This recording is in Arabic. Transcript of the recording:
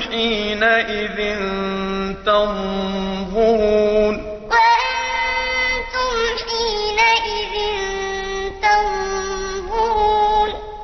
حِينَئِذٍ تَنظُرُونَ